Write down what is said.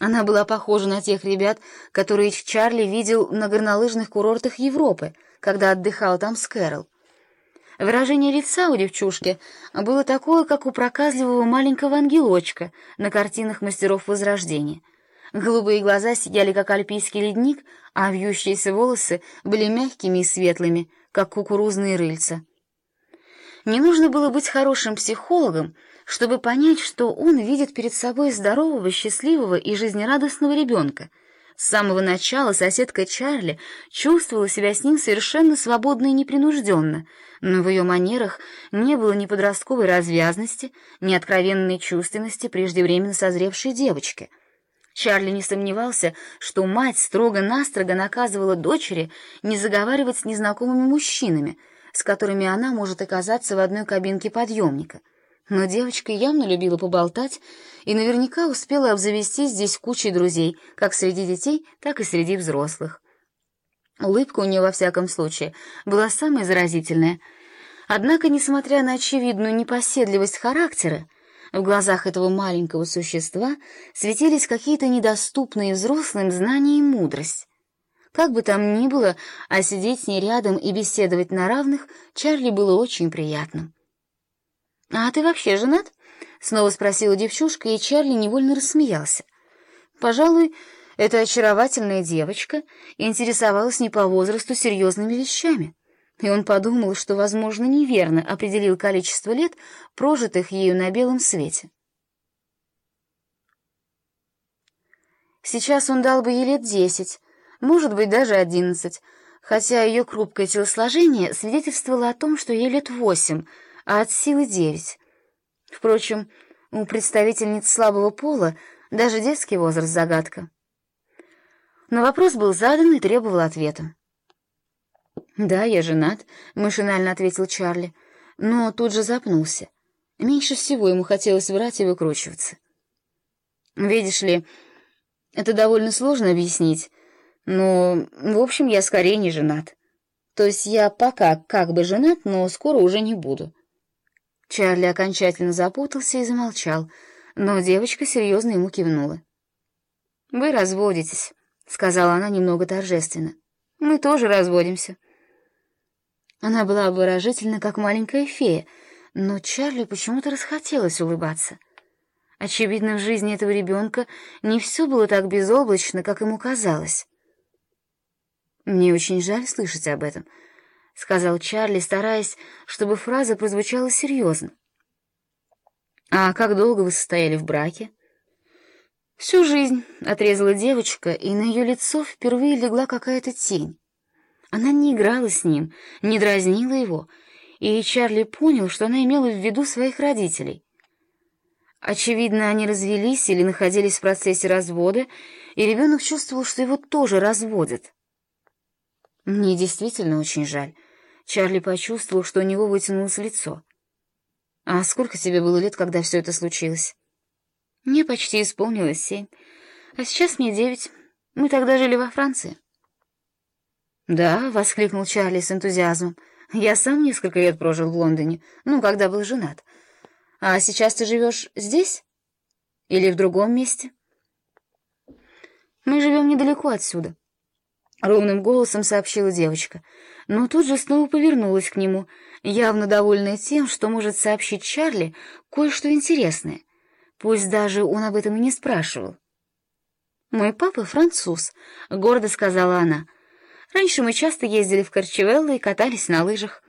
Она была похожа на тех ребят, которые Чарли видел на горнолыжных курортах Европы, когда отдыхал там с Кэрол. Выражение лица у девчушки было такое, как у проказливого маленького ангелочка на картинах мастеров Возрождения. Голубые глаза сияли, как альпийский ледник, а вьющиеся волосы были мягкими и светлыми, как кукурузные рыльца. Не нужно было быть хорошим психологом, чтобы понять, что он видит перед собой здорового, счастливого и жизнерадостного ребенка. С самого начала соседка Чарли чувствовала себя с ним совершенно свободно и непринужденно, но в ее манерах не было ни подростковой развязности, ни откровенной чувственности преждевременно созревшей девочки. Чарли не сомневался, что мать строго-настрого наказывала дочери не заговаривать с незнакомыми мужчинами, с которыми она может оказаться в одной кабинке подъемника — но девочка явно любила поболтать и наверняка успела обзавестись здесь кучей друзей, как среди детей, так и среди взрослых. Улыбка у нее, во всяком случае, была самая заразительная. Однако, несмотря на очевидную непоседливость характера, в глазах этого маленького существа светились какие-то недоступные взрослым знания и мудрость. Как бы там ни было, а сидеть с ней рядом и беседовать на равных Чарли было очень приятным. «А ты вообще женат?» — снова спросила девчушка, и Чарли невольно рассмеялся. Пожалуй, эта очаровательная девочка интересовалась не по возрасту серьезными вещами, и он подумал, что, возможно, неверно определил количество лет, прожитых ею на белом свете. Сейчас он дал бы ей лет десять, может быть, даже одиннадцать, хотя ее хрупкое телосложение свидетельствовало о том, что ей лет восемь, а от силы девять. Впрочем, у представительниц слабого пола даже детский возраст — загадка. Но вопрос был задан и требовал ответа. «Да, я женат», — машинально ответил Чарли, но тут же запнулся. Меньше всего ему хотелось врать и выкручиваться. «Видишь ли, это довольно сложно объяснить, но, в общем, я скорее не женат. То есть я пока как бы женат, но скоро уже не буду». Чарли окончательно запутался и замолчал, но девочка серьезно ему кивнула. «Вы разводитесь», — сказала она немного торжественно. «Мы тоже разводимся». Она была обворожительна, как маленькая фея, но Чарли почему-то расхотелось улыбаться. Очевидно, в жизни этого ребенка не все было так безоблачно, как ему казалось. «Мне очень жаль слышать об этом», — сказал Чарли, стараясь, чтобы фраза прозвучала серьезно. «А как долго вы состояли в браке?» «Всю жизнь», — отрезала девочка, и на ее лицо впервые легла какая-то тень. Она не играла с ним, не дразнила его, и Чарли понял, что она имела в виду своих родителей. Очевидно, они развелись или находились в процессе развода, и ребенок чувствовал, что его тоже разводят. Мне действительно очень жаль. Чарли почувствовал, что у него вытянулось лицо. А сколько тебе было лет, когда все это случилось? Мне почти исполнилось семь. А сейчас мне девять. Мы тогда жили во Франции. Да, воскликнул Чарли с энтузиазмом. Я сам несколько лет прожил в Лондоне, ну, когда был женат. А сейчас ты живешь здесь? Или в другом месте? Мы живем недалеко отсюда. — ровным голосом сообщила девочка, но тут же снова повернулась к нему, явно довольная тем, что может сообщить Чарли кое-что интересное, пусть даже он об этом и не спрашивал. «Мой папа француз», — гордо сказала она. «Раньше мы часто ездили в Корчевелло и катались на лыжах».